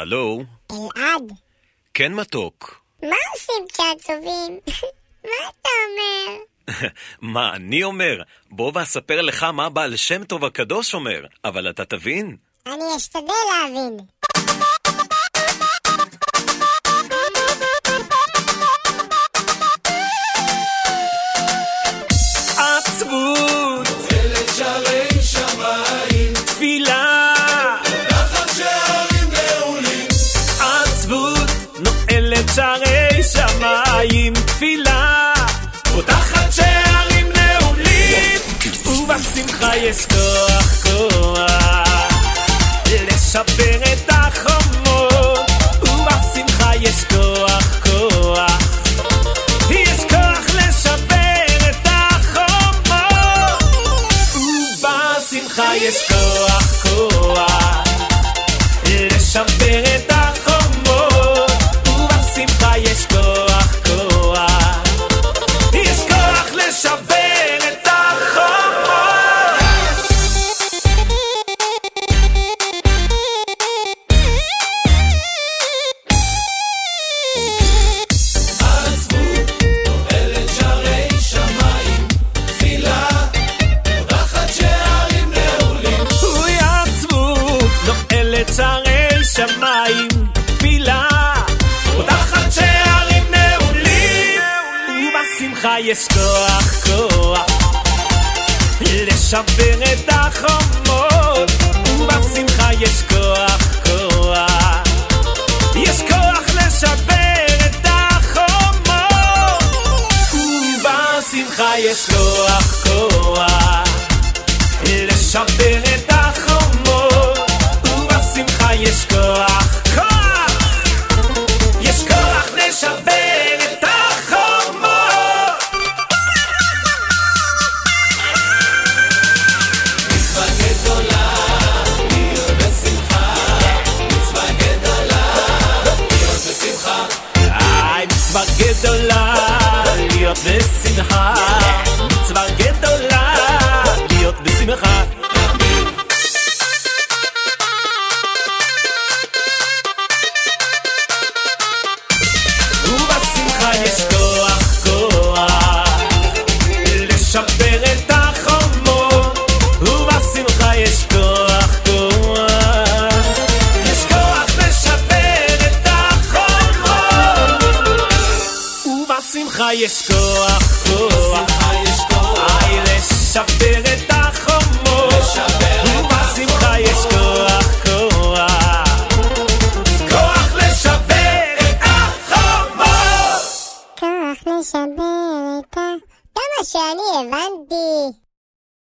הלו? אלעד, כן מתוק. מה עושים כשעצובים? מה אתה אומר? מה אני אומר? בוא ואספר לך מה בעל שם טוב הקדוש אומר, אבל אתה תבין. אני אשתדל להבין. ובשמחה יש כוח כוח, לשבר את החומות, ובשמחה יש כוח כוח. יש כוח לשבר את החומות ובשמחה יש כוח יש כוח, כוח, לשבר את החומות, ובשמחה יש כוח, כוח, יש כוח לשבר את החומות, ובשמחה יש כוח, כוח. לשבר את החומות, גדולה, להיות בשמחה. מצווה גדולה, להיות בשמחה. ובשמחה יש כוח, כוח, לשבר יש כוח, כוח, איי, לשבר את החומות. ובשמחה יש כוח, כוח, כוח לשבר את החומות. כוח לשבר את ה... כמה שאני הבנתי.